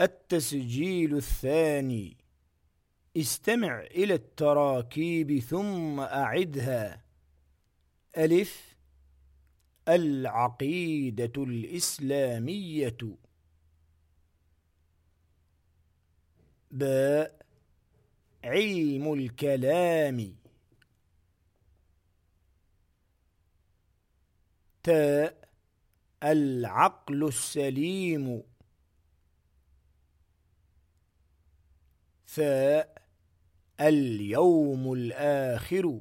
التسجيل الثاني. استمع إلى التراكيب ثم أعدها. ألف. العقيدة الإسلامية. باء. علم الكلام. تاء. العقل السليم. ثاء اليوم الآخر.